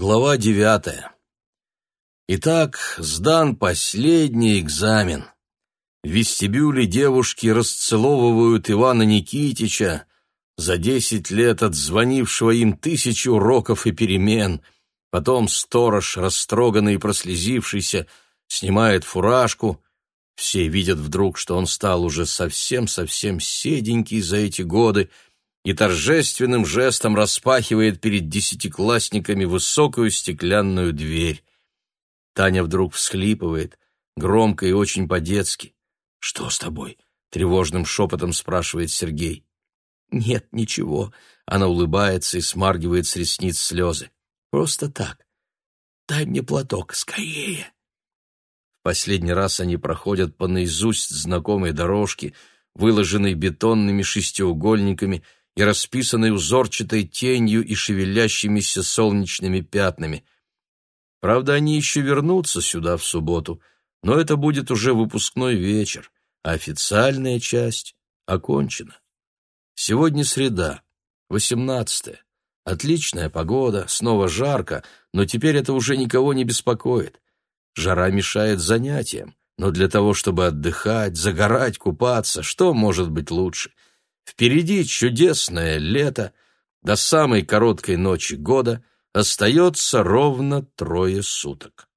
Глава девятая. Итак, сдан последний экзамен. В вестибюле девушки расцеловывают Ивана Никитича за десять лет отзвонившего им тысячу уроков и перемен. Потом сторож, растроганный и прослезившийся, снимает фуражку. Все видят вдруг, что он стал уже совсем-совсем седенький за эти годы — и торжественным жестом распахивает перед десятиклассниками высокую стеклянную дверь. Таня вдруг всхлипывает, громко и очень по-детски. «Что с тобой?» — тревожным шепотом спрашивает Сергей. «Нет, ничего». Она улыбается и смаргивает с ресниц слезы. «Просто так. Дай мне платок, скорее!» В последний раз они проходят по наизусть знакомой дорожке, выложенной бетонными шестиугольниками — и расписанной узорчатой тенью и шевелящимися солнечными пятнами. Правда, они еще вернутся сюда в субботу, но это будет уже выпускной вечер, а официальная часть окончена. Сегодня среда, 18 -е. Отличная погода, снова жарко, но теперь это уже никого не беспокоит. Жара мешает занятиям, но для того, чтобы отдыхать, загорать, купаться, что может быть лучше? Впереди чудесное лето, до самой короткой ночи года остается ровно трое суток.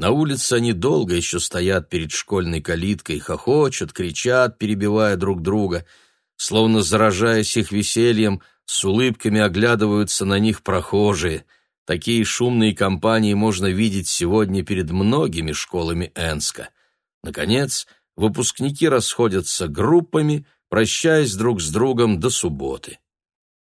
На улице они долго еще стоят перед школьной калиткой, хохочут, кричат, перебивая друг друга. Словно заражаясь их весельем, с улыбками оглядываются на них прохожие. Такие шумные компании можно видеть сегодня перед многими школами Энска. Наконец, выпускники расходятся группами – прощаясь друг с другом до субботы.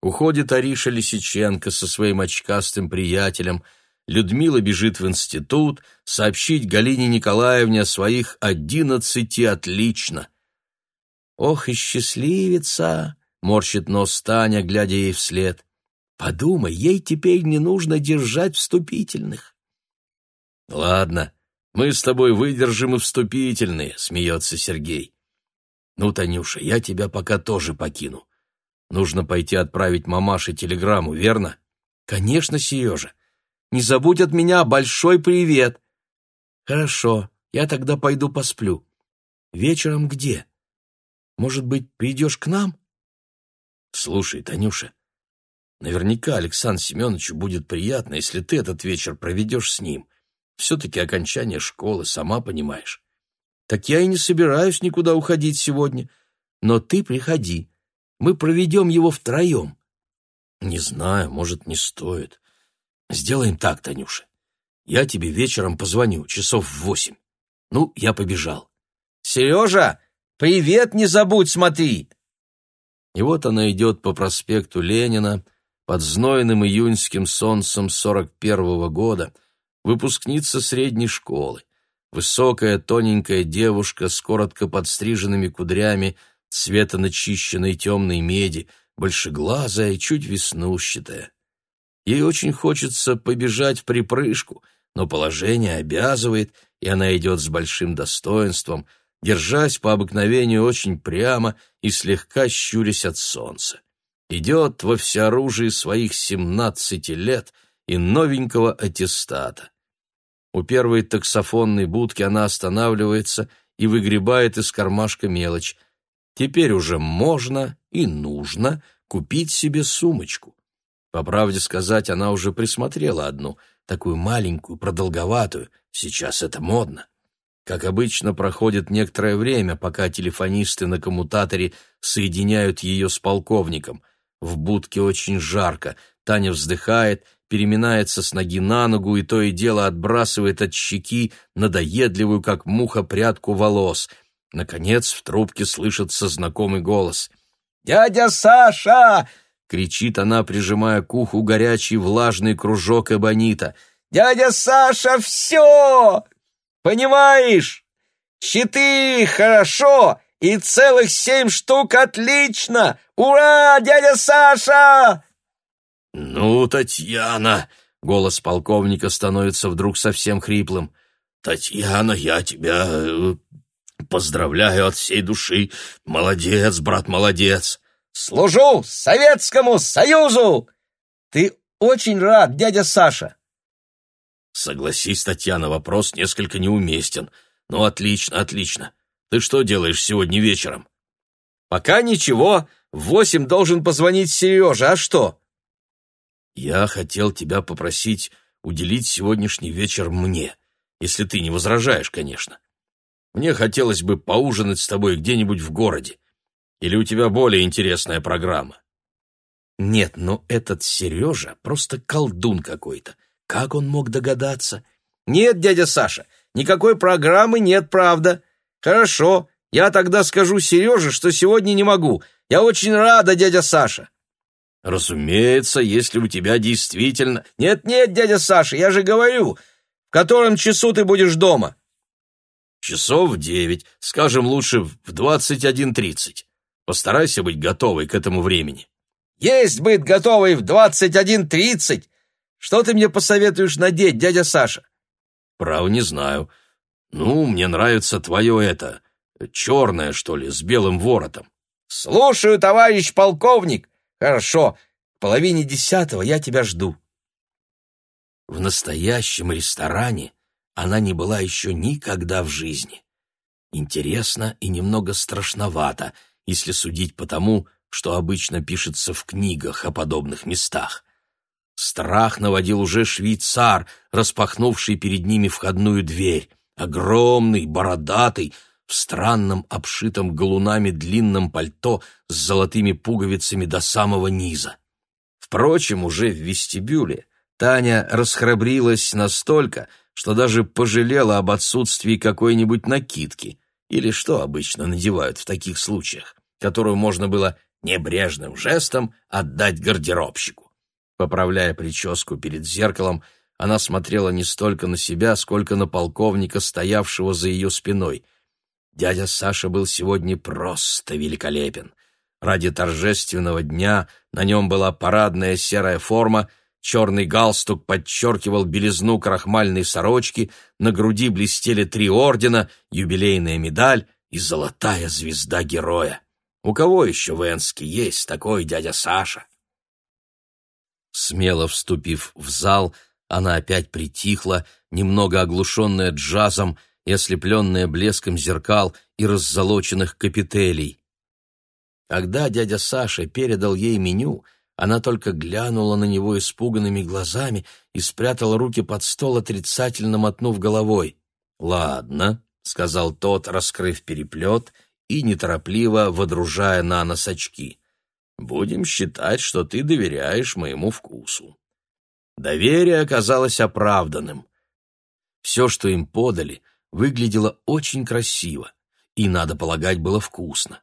Уходит Ариша Лисиченко со своим очкастым приятелем. Людмила бежит в институт сообщить Галине Николаевне о своих одиннадцати отлично. «Ох и счастливица!» — морщит нос Таня, глядя ей вслед. «Подумай, ей теперь не нужно держать вступительных». «Ладно, мы с тобой выдержим и вступительные», — смеется Сергей. «Ну, Танюша, я тебя пока тоже покину. Нужно пойти отправить мамаше телеграмму, верно?» «Конечно, Сережа. Не забудь от меня большой привет!» «Хорошо, я тогда пойду посплю. Вечером где? Может быть, придешь к нам?» «Слушай, Танюша, наверняка Александру Семеновичу будет приятно, если ты этот вечер проведешь с ним. Все-таки окончание школы, сама понимаешь. Так я и не собираюсь никуда уходить сегодня. Но ты приходи. Мы проведем его втроем. Не знаю, может, не стоит. Сделаем так, Танюша. Я тебе вечером позвоню, часов в восемь. Ну, я побежал. Сережа, привет не забудь, смотри. И вот она идет по проспекту Ленина под знойным июньским солнцем сорок первого года, выпускница средней школы. Высокая, тоненькая девушка с коротко подстриженными кудрями, цвета начищенной темной меди, большеглазая, чуть веснущатая. Ей очень хочется побежать в припрыжку, но положение обязывает, и она идет с большим достоинством, держась по обыкновению очень прямо и слегка щурясь от солнца. Идет во всеоружии своих семнадцати лет и новенького аттестата. У первой таксофонной будки она останавливается и выгребает из кармашка мелочь. Теперь уже можно и нужно купить себе сумочку. По правде сказать, она уже присмотрела одну, такую маленькую, продолговатую. Сейчас это модно. Как обычно, проходит некоторое время, пока телефонисты на коммутаторе соединяют ее с полковником. В будке очень жарко, Таня вздыхает переминается с ноги на ногу и то и дело отбрасывает от щеки надоедливую, как муха, прядку волос. Наконец в трубке слышится знакомый голос. «Дядя Саша!» — кричит она, прижимая к уху горячий влажный кружок эбонита. «Дядя Саша, все! Понимаешь? Щиты хорошо, и целых семь штук отлично! Ура, дядя Саша!» «Ну, Татьяна!» — голос полковника становится вдруг совсем хриплым. «Татьяна, я тебя поздравляю от всей души. Молодец, брат, молодец!» «Служу Советскому Союзу!» «Ты очень рад, дядя Саша!» «Согласись, Татьяна, вопрос несколько неуместен. Ну, отлично, отлично. Ты что делаешь сегодня вечером?» «Пока ничего. В восемь должен позвонить Сереже. А что?» «Я хотел тебя попросить уделить сегодняшний вечер мне, если ты не возражаешь, конечно. Мне хотелось бы поужинать с тобой где-нибудь в городе. Или у тебя более интересная программа?» «Нет, но этот Сережа просто колдун какой-то. Как он мог догадаться?» «Нет, дядя Саша, никакой программы нет, правда. Хорошо, я тогда скажу Сереже, что сегодня не могу. Я очень рада, дядя Саша». Разумеется, если у тебя действительно... Нет-нет, дядя Саша, я же говорю, в котором часу ты будешь дома? Часов в девять, скажем, лучше в двадцать один тридцать. Постарайся быть готовой к этому времени. Есть быть готовой в двадцать один тридцать? Что ты мне посоветуешь надеть, дядя Саша? Право не знаю. Ну, мне нравится твое это, черное, что ли, с белым воротом. Слушаю, товарищ полковник. Хорошо, в половине десятого я тебя жду». В настоящем ресторане она не была еще никогда в жизни. Интересно и немного страшновато, если судить по тому, что обычно пишется в книгах о подобных местах. Страх наводил уже швейцар, распахнувший перед ними входную дверь. Огромный, бородатый, в странном, обшитом галунами длинном пальто с золотыми пуговицами до самого низа. Впрочем, уже в вестибюле Таня расхрабрилась настолько, что даже пожалела об отсутствии какой-нибудь накидки, или что обычно надевают в таких случаях, которую можно было небрежным жестом отдать гардеробщику. Поправляя прическу перед зеркалом, она смотрела не столько на себя, сколько на полковника, стоявшего за ее спиной. Дядя Саша был сегодня просто великолепен. Ради торжественного дня на нем была парадная серая форма, черный галстук подчеркивал белизну крахмальной сорочки, на груди блестели три ордена, юбилейная медаль и золотая звезда героя. У кого еще в Энске есть такой дядя Саша? Смело вступив в зал, она опять притихла, немного оглушенная джазом, и ослепленная блеском зеркал и раззолоченных капителей. Когда дядя Саша передал ей меню, она только глянула на него испуганными глазами и спрятала руки под стол, отрицательно мотнув головой. «Ладно», — сказал тот, раскрыв переплет и неторопливо водружая на нос очки. «Будем считать, что ты доверяешь моему вкусу». Доверие оказалось оправданным. Все, что им подали — выглядело очень красиво и, надо полагать, было вкусно.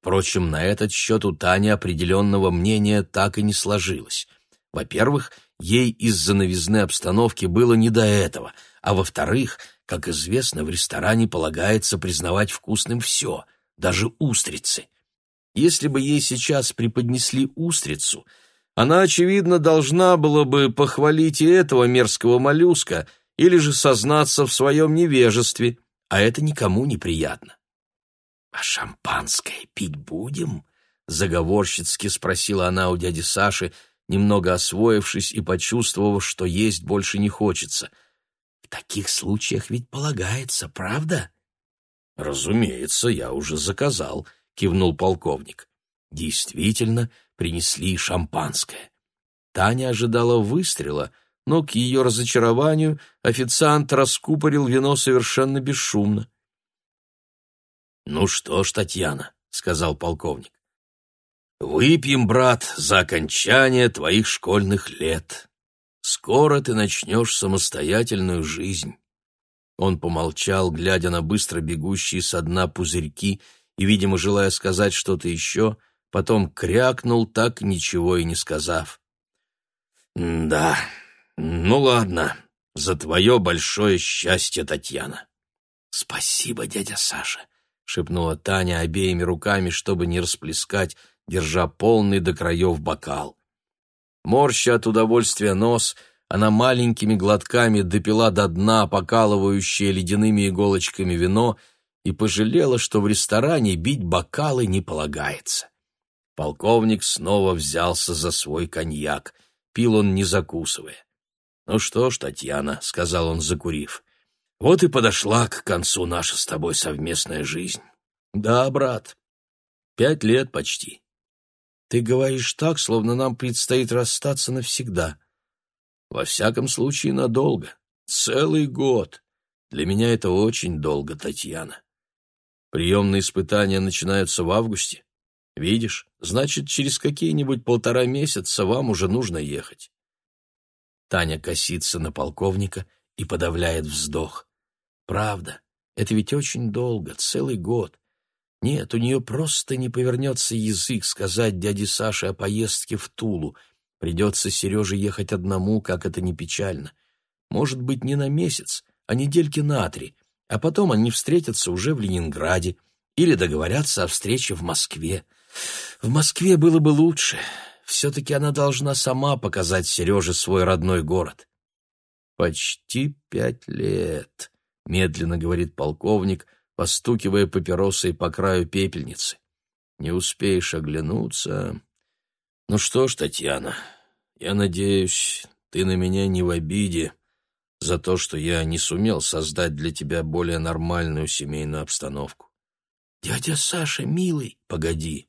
Впрочем, на этот счет у Тани определенного мнения так и не сложилось. Во-первых, ей из-за новизны обстановки было не до этого, а во-вторых, как известно, в ресторане полагается признавать вкусным все, даже устрицы. Если бы ей сейчас преподнесли устрицу, она, очевидно, должна была бы похвалить и этого мерзкого моллюска — или же сознаться в своем невежестве, а это никому неприятно. А шампанское пить будем? — заговорщицки спросила она у дяди Саши, немного освоившись и почувствовав, что есть больше не хочется. — В таких случаях ведь полагается, правда? — Разумеется, я уже заказал, — кивнул полковник. Действительно, принесли шампанское. Таня ожидала выстрела — но к ее разочарованию официант раскупорил вино совершенно бесшумно. «Ну что ж, Татьяна», — сказал полковник, — «выпьем, брат, за окончание твоих школьных лет. Скоро ты начнешь самостоятельную жизнь». Он помолчал, глядя на быстро бегущие со дна пузырьки и, видимо, желая сказать что-то еще, потом крякнул, так ничего и не сказав. «Да», ну ладно, за твое большое счастье, Татьяна. Спасибо, дядя Саша, шепнула Таня обеими руками, чтобы не расплескать, держа полный до краев бокал. Морща от удовольствия нос, она маленькими глотками допила до дна покалывающее ледяными иголочками вино и пожалела, что в ресторане бить бокалы не полагается. Полковник снова взялся за свой коньяк. Пил он, не закусывая. «Ну что ж, Татьяна», — сказал он, закурив, — «вот и подошла к концу наша с тобой совместная жизнь». «Да, брат, пять лет почти». «Ты говоришь так, словно нам предстоит расстаться навсегда». «Во всяком случае, надолго. Целый год. Для меня это очень долго, Татьяна. Приемные испытания начинаются в августе. Видишь, значит, через какие-нибудь полтора месяца вам уже нужно ехать. Таня косится на полковника и подавляет вздох. Правда, это ведь очень долго, целый год. Нет, у нее просто не повернется язык сказать дяде Саше о поездке в Тулу. Придется Сереже ехать одному, как это не печально. Может быть, не на месяц, а недельки на три, а потом они встретятся уже в Ленинграде или договорятся о встрече в Москве. В Москве было бы лучше все-таки она должна сама показать Сереже свой родной город. «Почти пять лет», — медленно говорит полковник, постукивая папиросой по краю пепельницы. «Не успеешь оглянуться». «Ну что ж, Татьяна, я надеюсь, ты на меня не в обиде за то, что я не сумел создать для тебя более нормальную семейную обстановку». «Дядя Саша, милый, погоди»,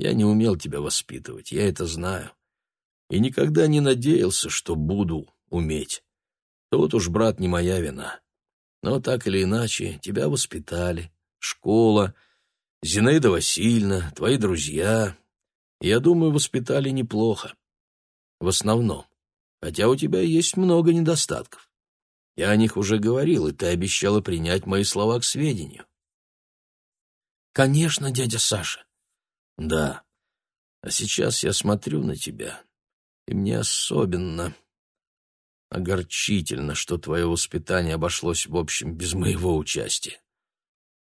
я не умел тебя воспитывать, я это знаю. И никогда не надеялся, что буду уметь. Тут уж, брат, не моя вина. Но так или иначе, тебя воспитали, школа, Зинаида Васильевна, твои друзья. Я думаю, воспитали неплохо. В основном. Хотя у тебя есть много недостатков. Я о них уже говорил, и ты обещала принять мои слова к сведению. Конечно, дядя Саша. Да. А сейчас я смотрю на тебя, и мне особенно огорчительно, что твое воспитание обошлось, в общем, без моего участия.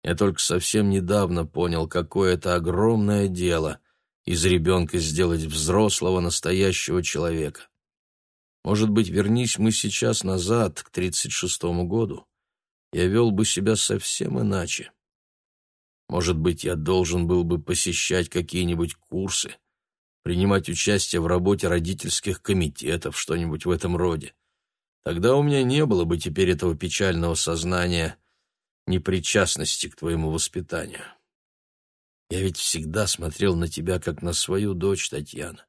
Я только совсем недавно понял, какое это огромное дело — из ребенка сделать взрослого настоящего человека. Может быть, вернись мы сейчас назад, к тридцать шестому году, я вел бы себя совсем иначе. — может быть, я должен был бы посещать какие-нибудь курсы, принимать участие в работе родительских комитетов, что-нибудь в этом роде. Тогда у меня не было бы теперь этого печального сознания непричастности к твоему воспитанию. Я ведь всегда смотрел на тебя, как на свою дочь, Татьяна.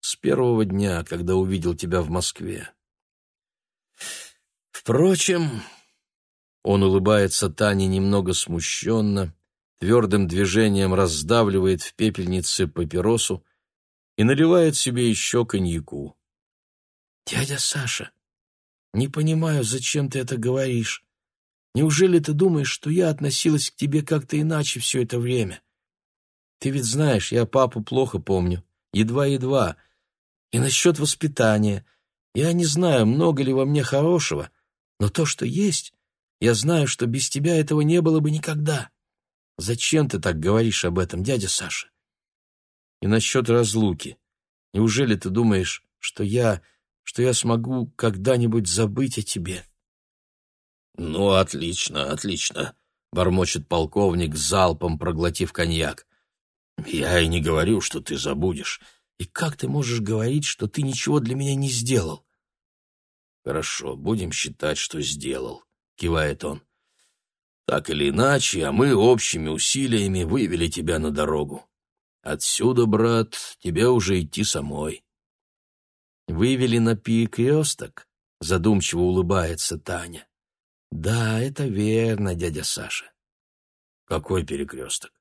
С первого дня, когда увидел тебя в Москве. Впрочем, он улыбается Тане немного смущенно, твердым движением раздавливает в пепельнице папиросу и наливает себе еще коньяку. «Дядя Саша, не понимаю, зачем ты это говоришь. Неужели ты думаешь, что я относилась к тебе как-то иначе все это время? Ты ведь знаешь, я папу плохо помню, едва-едва. И насчет воспитания. Я не знаю, много ли во мне хорошего, но то, что есть, я знаю, что без тебя этого не было бы никогда». Зачем ты так говоришь об этом, дядя Саша? И насчет разлуки. Неужели ты думаешь, что я... что я смогу когда-нибудь забыть о тебе?» «Ну, отлично, отлично», — бормочет полковник, залпом проглотив коньяк. «Я и не говорю, что ты забудешь. И как ты можешь говорить, что ты ничего для меня не сделал?» «Хорошо, будем считать, что сделал», — кивает он. Так или иначе, а мы общими усилиями вывели тебя на дорогу. Отсюда, брат, тебе уже идти самой. Вывели на пик Йосток, задумчиво улыбается Таня. Да, это верно, дядя Саша. Какой перекресток?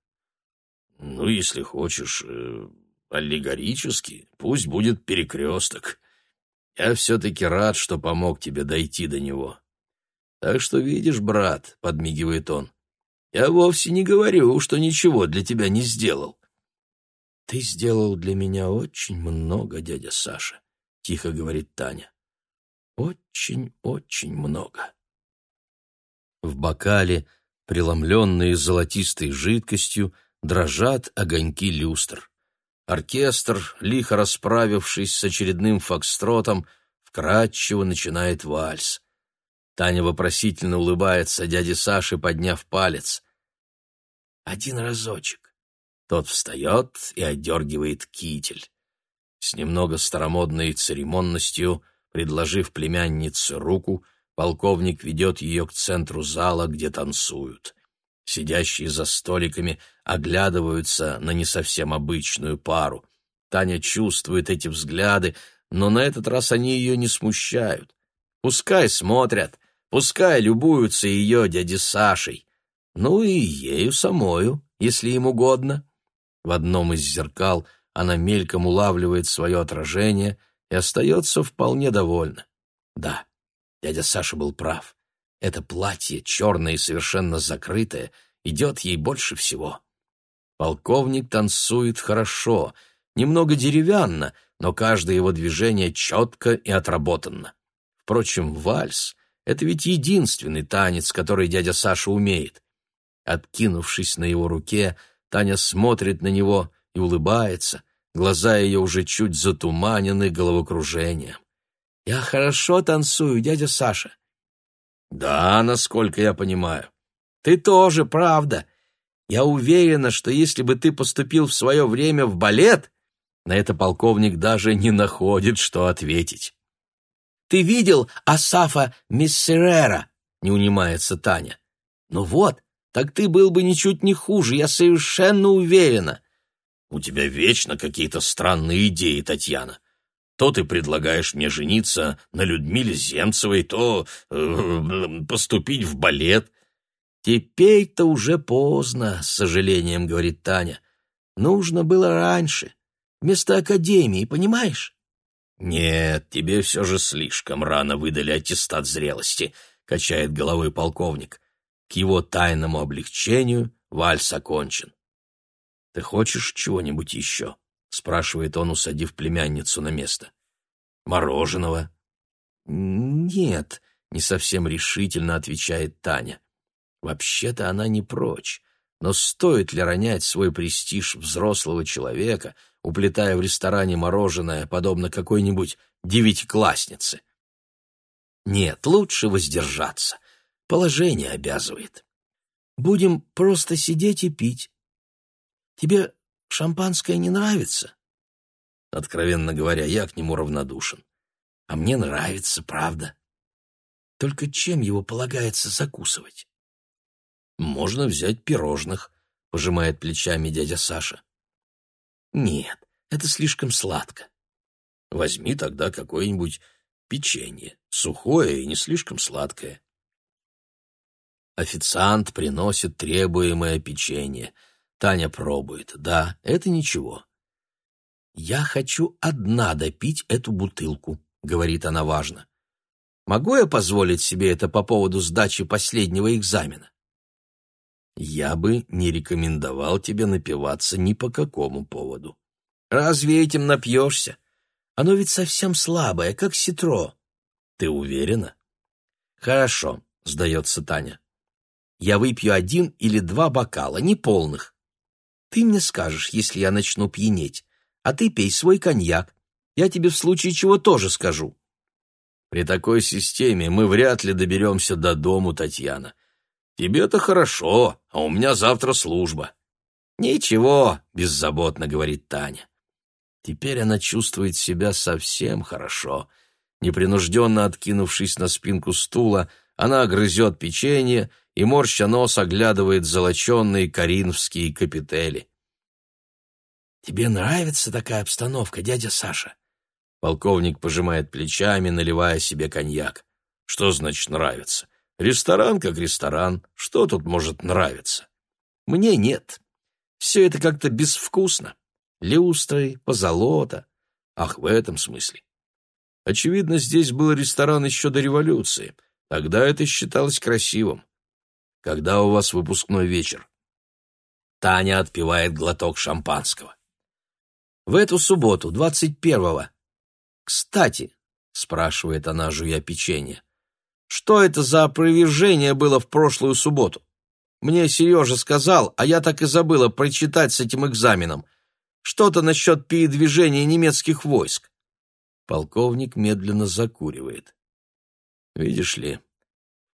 Ну, если хочешь, э, аллегорически, пусть будет перекресток. Я все-таки рад, что помог тебе дойти до него. Так что видишь, брат, подмигивает он. Я вовсе не говорю, что ничего для тебя не сделал. Ты сделал для меня очень много, дядя Саша, тихо говорит Таня. Очень-очень много. В бокале, преломленные золотистой жидкостью, дрожат огоньки люстр. Оркестр, лихо расправившись с очередным фокстротом, вкратчиво начинает вальс. Таня вопросительно улыбается, дяде Саше подняв палец. Один разочек. Тот встает и отдергивает китель. С немного старомодной церемонностью, предложив племяннице руку, полковник ведет ее к центру зала, где танцуют. Сидящие за столиками оглядываются на не совсем обычную пару. Таня чувствует эти взгляды, но на этот раз они ее не смущают. Пускай смотрят — Пускай любуются ее дяди Сашей. Ну и ею самою, если им угодно. В одном из зеркал она мельком улавливает свое отражение и остается вполне довольна. Да, дядя Саша был прав. Это платье, черное и совершенно закрытое, идет ей больше всего. Полковник танцует хорошо, немного деревянно, но каждое его движение четко и отработанно. Впрочем, вальс это ведь единственный танец, который дядя Саша умеет. Откинувшись на его руке, Таня смотрит на него и улыбается. Глаза ее уже чуть затуманены головокружением. «Я хорошо танцую, дядя Саша». «Да, насколько я понимаю». «Ты тоже, правда. Я уверена, что если бы ты поступил в свое время в балет...» На это полковник даже не находит, что ответить. Ты видел Асафа Миссерера?» — не унимается Таня. «Ну вот, так ты был бы ничуть не хуже, я совершенно уверена». «У тебя вечно какие-то странные идеи, Татьяна. То ты предлагаешь мне жениться на Людмиле Земцевой, то э, поступить в балет». «Теперь-то уже поздно», — с сожалением говорит Таня. «Нужно было раньше, вместо академии, понимаешь?» «Нет, тебе все же слишком рано выдали аттестат зрелости», — качает головой полковник. К его тайному облегчению вальс окончен. «Ты хочешь чего-нибудь еще?» — спрашивает он, усадив племянницу на место. «Мороженого?» «Нет», — не совсем решительно отвечает Таня. «Вообще-то она не прочь. Но стоит ли ронять свой престиж взрослого человека, уплетая в ресторане мороженое, подобно какой-нибудь девятикласснице? Нет, лучше воздержаться. Положение обязывает. Будем просто сидеть и пить. Тебе шампанское не нравится? Откровенно говоря, я к нему равнодушен. А мне нравится, правда. Только чем его полагается закусывать? можно взять пирожных», — пожимает плечами дядя Саша. «Нет, это слишком сладко». «Возьми тогда какое-нибудь печенье, сухое и не слишком сладкое». Официант приносит требуемое печенье. Таня пробует. Да, это ничего. «Я хочу одна допить эту бутылку», — говорит она важно. «Могу я позволить себе это по поводу сдачи последнего экзамена?» я бы не рекомендовал тебе напиваться ни по какому поводу. Разве этим напьешься? Оно ведь совсем слабое, как ситро. Ты уверена? Хорошо, сдается Таня. Я выпью один или два бокала, не полных. Ты мне скажешь, если я начну пьянеть, а ты пей свой коньяк. Я тебе в случае чего тоже скажу. При такой системе мы вряд ли доберемся до дому, Татьяна. Тебе-то хорошо, а у меня завтра служба. Ничего, беззаботно говорит Таня. Теперь она чувствует себя совсем хорошо. Непринужденно откинувшись на спинку стула, она грызет печенье и, морща нос, оглядывает золоченные коринфские капители. «Тебе нравится такая обстановка, дядя Саша?» Полковник пожимает плечами, наливая себе коньяк. «Что значит нравится? Ресторан как ресторан, что тут может нравиться? Мне нет. Все это как-то безвкусно. Люстры, позолота. Ах, в этом смысле. Очевидно, здесь был ресторан еще до революции. Тогда это считалось красивым. Когда у вас выпускной вечер? Таня отпивает глоток шампанского. В эту субботу, двадцать первого. «Кстати», — спрашивает она, жуя печенье, что это за опровержение было в прошлую субботу? Мне Сережа сказал, а я так и забыла прочитать с этим экзаменом. Что-то насчет передвижения немецких войск. Полковник медленно закуривает. Видишь ли,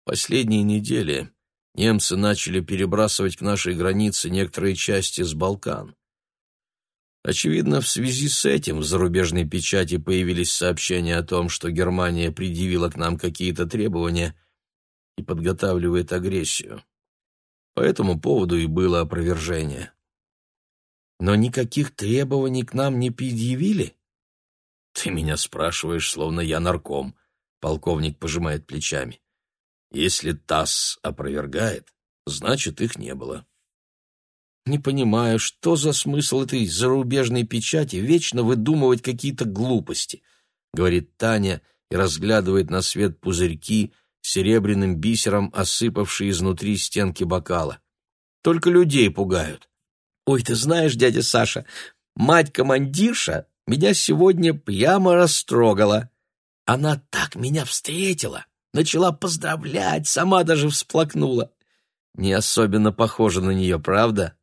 последние недели немцы начали перебрасывать к нашей границе некоторые части с Балкан. Очевидно, в связи с этим в зарубежной печати появились сообщения о том, что Германия предъявила к нам какие-то требования и подготавливает агрессию. По этому поводу и было опровержение. Но никаких требований к нам не предъявили? Ты меня спрашиваешь, словно я нарком. Полковник пожимает плечами. Если ТАСС опровергает, значит, их не было. Не понимаю, что за смысл этой зарубежной печати вечно выдумывать какие-то глупости, говорит Таня и разглядывает на свет пузырьки, серебряным бисером осыпавшие изнутри стенки бокала. Только людей пугают. Ой, ты знаешь, дядя Саша, мать-командирша меня сегодня прямо растрогала. Она так меня встретила, начала поздравлять, сама даже всплакнула. Не особенно похоже на нее, правда?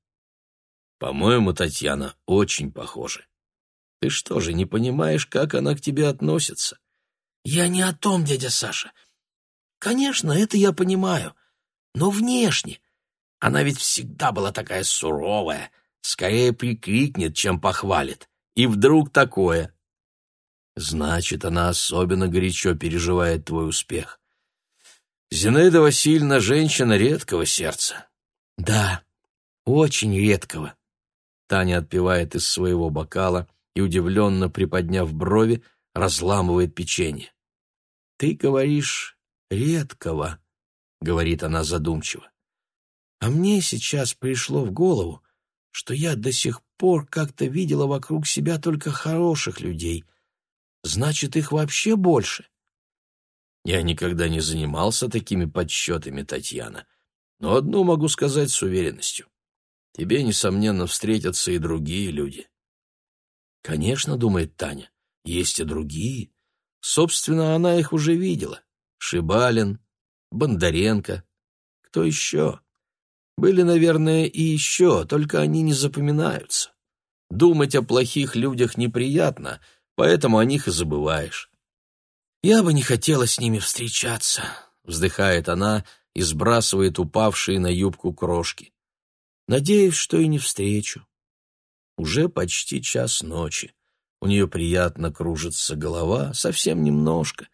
По-моему, Татьяна очень похожа. Ты что же не понимаешь, как она к тебе относится? Я не о том, дядя Саша. Конечно, это я понимаю, но внешне. Она ведь всегда была такая суровая, скорее прикрикнет, чем похвалит. И вдруг такое. Значит, она особенно горячо переживает твой успех. Зинаида Васильевна женщина редкого сердца. Да, очень редкого. Таня отпивает из своего бокала и, удивленно приподняв брови, разламывает печенье. «Ты говоришь редкого», — говорит она задумчиво. «А мне сейчас пришло в голову, что я до сих пор как-то видела вокруг себя только хороших людей. Значит, их вообще больше». Я никогда не занимался такими подсчетами, Татьяна, но одно могу сказать с уверенностью. Тебе, несомненно, встретятся и другие люди. Конечно, думает Таня, есть и другие. Собственно, она их уже видела. Шибалин, Бондаренко. Кто еще? Были, наверное, и еще, только они не запоминаются. Думать о плохих людях неприятно, поэтому о них и забываешь. «Я бы не хотела с ними встречаться», — вздыхает она и сбрасывает упавшие на юбку крошки. Надеюсь, что и не встречу. Уже почти час ночи. У нее приятно кружится голова, совсем немножко.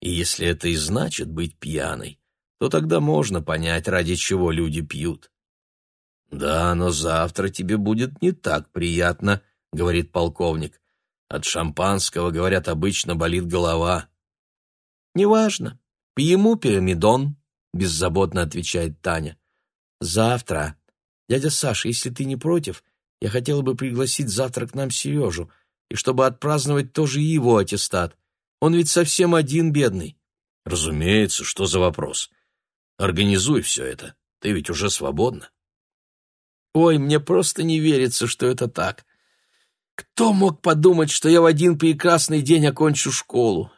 И если это и значит быть пьяной, то тогда можно понять, ради чего люди пьют. «Да, но завтра тебе будет не так приятно», — говорит полковник. «От шампанского, говорят, обычно болит голова». «Неважно. Пьему пирамидон», — беззаботно отвечает Таня. «Завтра «Дядя Саш, если ты не против, я хотела бы пригласить завтра к нам Сережу, и чтобы отпраздновать тоже его аттестат. Он ведь совсем один бедный». «Разумеется, что за вопрос? Организуй все это, ты ведь уже свободна». «Ой, мне просто не верится, что это так. Кто мог подумать, что я в один прекрасный день окончу школу?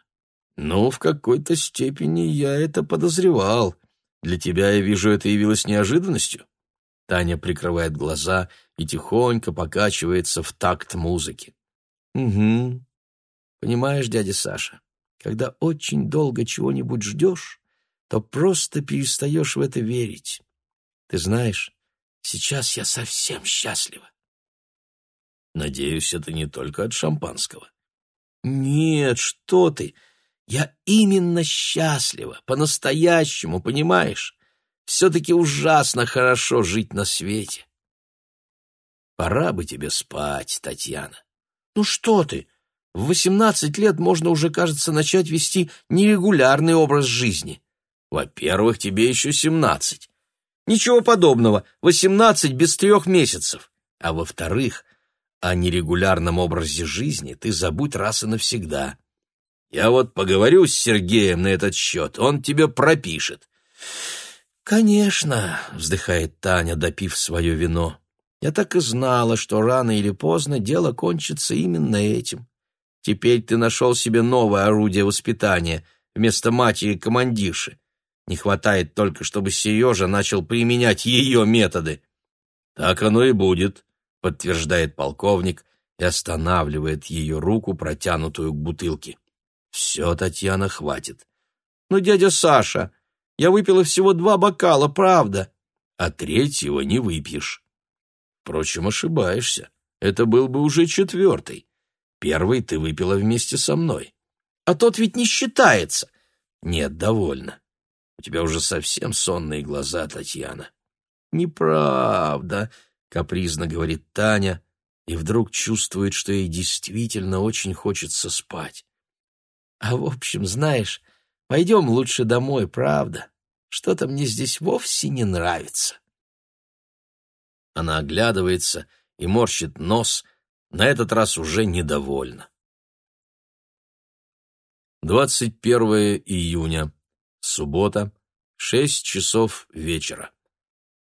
«Ну, в какой-то степени я это подозревал. Для тебя, я вижу, это явилось неожиданностью». Таня прикрывает глаза и тихонько покачивается в такт музыки. «Угу. Понимаешь, дядя Саша, когда очень долго чего-нибудь ждешь, то просто перестаешь в это верить. Ты знаешь, сейчас я совсем счастлива». «Надеюсь, это не только от шампанского». «Нет, что ты! Я именно счастлива, по-настоящему, понимаешь? Все-таки ужасно хорошо жить на свете. Пора бы тебе спать, Татьяна. Ну что ты? В восемнадцать лет можно уже, кажется, начать вести нерегулярный образ жизни. Во-первых, тебе еще семнадцать. Ничего подобного. Восемнадцать без трех месяцев. А во-вторых, о нерегулярном образе жизни ты забудь раз и навсегда. Я вот поговорю с Сергеем на этот счет, он тебе пропишет. «Конечно», — вздыхает Таня, допив свое вино. «Я так и знала, что рано или поздно дело кончится именно этим. Теперь ты нашел себе новое орудие воспитания вместо матери Командиши. Не хватает только, чтобы Сережа начал применять ее методы». «Так оно и будет», — подтверждает полковник и останавливает ее руку, протянутую к бутылке. «Все, Татьяна, хватит». «Ну, дядя Саша», я выпила всего два бокала, правда, а третьего не выпьешь. Впрочем, ошибаешься. Это был бы уже четвертый. Первый ты выпила вместе со мной. А тот ведь не считается. Нет, довольно. У тебя уже совсем сонные глаза, Татьяна. Неправда, капризно говорит Таня и вдруг чувствует, что ей действительно очень хочется спать. А в общем, знаешь, Пойдем лучше домой, правда. Что-то мне здесь вовсе не нравится. Она оглядывается и морщит нос, на этот раз уже недовольна. 21 июня, суббота, 6 часов вечера.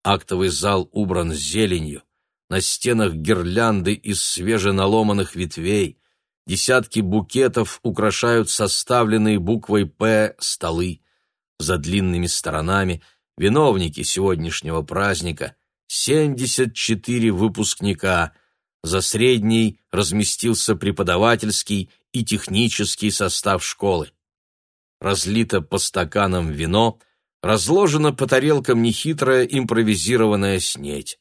Актовый зал убран зеленью, на стенах гирлянды из свеженаломанных ветвей, Десятки букетов украшают составленные буквой «П» столы. За длинными сторонами виновники сегодняшнего праздника — 74 выпускника. За средней разместился преподавательский и технический состав школы. Разлито по стаканам вино, разложено по тарелкам нехитрая импровизированная снеть.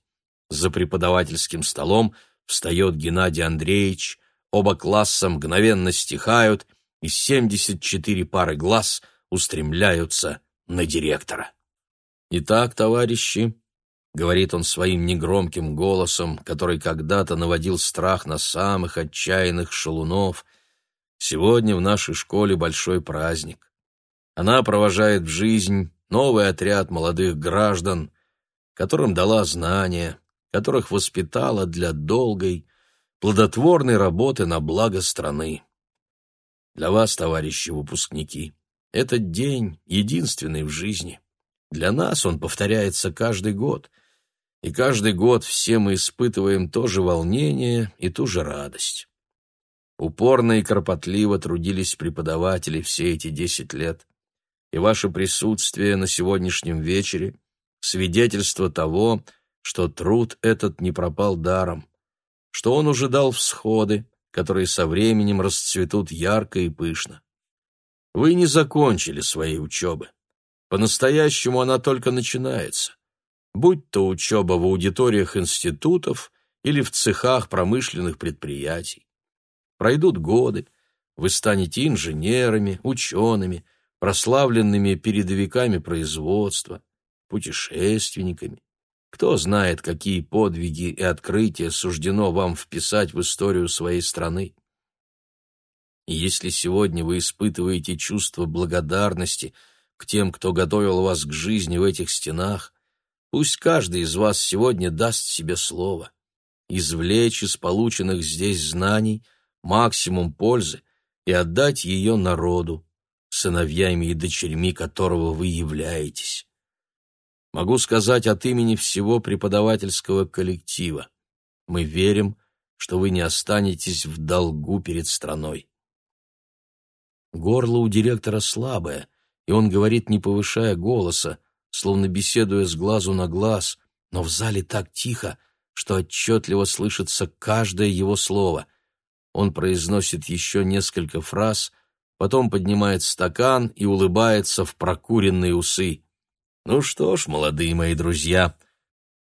За преподавательским столом встает Геннадий Андреевич, Оба класса мгновенно стихают, и 74 пары глаз устремляются на директора. «Итак, товарищи», — говорит он своим негромким голосом, который когда-то наводил страх на самых отчаянных шалунов, «сегодня в нашей школе большой праздник. Она провожает в жизнь новый отряд молодых граждан, которым дала знания, которых воспитала для долгой, плодотворной работы на благо страны. Для вас, товарищи выпускники, этот день единственный в жизни. Для нас он повторяется каждый год, и каждый год все мы испытываем то же волнение и ту же радость. Упорно и кропотливо трудились преподаватели все эти десять лет, и ваше присутствие на сегодняшнем вечере – свидетельство того, что труд этот не пропал даром что он уже дал всходы, которые со временем расцветут ярко и пышно. Вы не закончили своей учебы. По-настоящему она только начинается. Будь то учеба в аудиториях институтов или в цехах промышленных предприятий. Пройдут годы, вы станете инженерами, учеными, прославленными передовиками производства, путешественниками. Кто знает, какие подвиги и открытия суждено вам вписать в историю своей страны. И если сегодня вы испытываете чувство благодарности к тем, кто готовил вас к жизни в этих стенах, пусть каждый из вас сегодня даст себе слово извлечь из полученных здесь знаний максимум пользы и отдать ее народу, сыновьями и дочерьми которого вы являетесь. Могу сказать от имени всего преподавательского коллектива. Мы верим, что вы не останетесь в долгу перед страной. Горло у директора слабое, и он говорит, не повышая голоса, словно беседуя с глазу на глаз, но в зале так тихо, что отчетливо слышится каждое его слово. Он произносит еще несколько фраз, потом поднимает стакан и улыбается в прокуренные усы. Ну что ж, молодые мои друзья,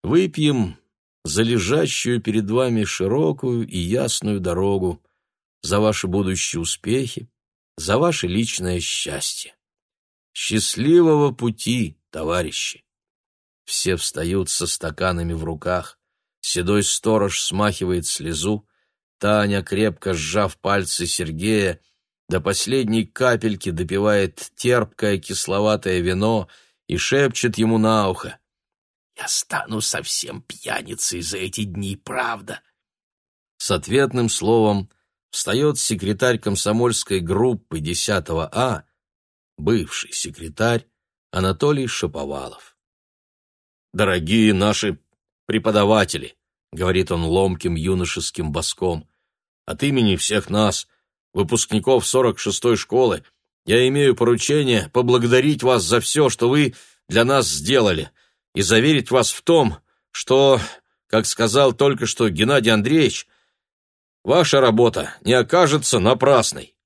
выпьем за лежащую перед вами широкую и ясную дорогу, за ваши будущие успехи, за ваше личное счастье. Счастливого пути, товарищи! Все встают со стаканами в руках, седой сторож смахивает слезу, Таня, крепко сжав пальцы Сергея, до последней капельки допивает терпкое кисловатое вино — и шепчет ему на ухо. «Я стану совсем пьяницей за эти дни, правда!» С ответным словом встает секретарь комсомольской группы 10 А, бывший секретарь Анатолий Шаповалов. «Дорогие наши преподаватели!» — говорит он ломким юношеским боском. «От имени всех нас, выпускников 46-й школы, я имею поручение поблагодарить вас за все, что вы для нас сделали, и заверить вас в том, что, как сказал только что Геннадий Андреевич, ваша работа не окажется напрасной.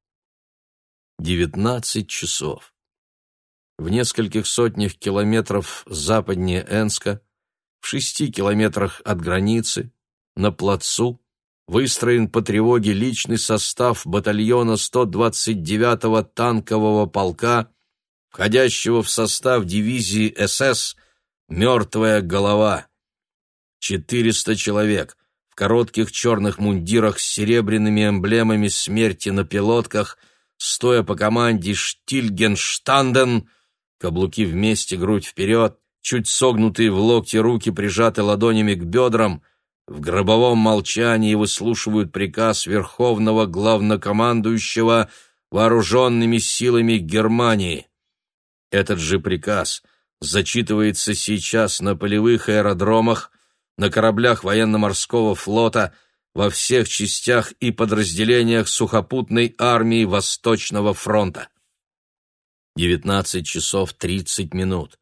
Девятнадцать часов. В нескольких сотнях километров западнее Энска, в шести километрах от границы, на плацу, выстроен по тревоге личный состав батальона 129-го танкового полка, входящего в состав дивизии СС «Мертвая голова». 400 человек в коротких черных мундирах с серебряными эмблемами смерти на пилотках, стоя по команде «Штильгенштанден», каблуки вместе, грудь вперед, чуть согнутые в локте руки прижаты ладонями к бедрам – в гробовом молчании выслушивают приказ Верховного Главнокомандующего Вооруженными силами Германии. Этот же приказ зачитывается сейчас на полевых аэродромах, на кораблях военно-морского флота, во всех частях и подразделениях сухопутной армии Восточного фронта. 19 часов 30 минут.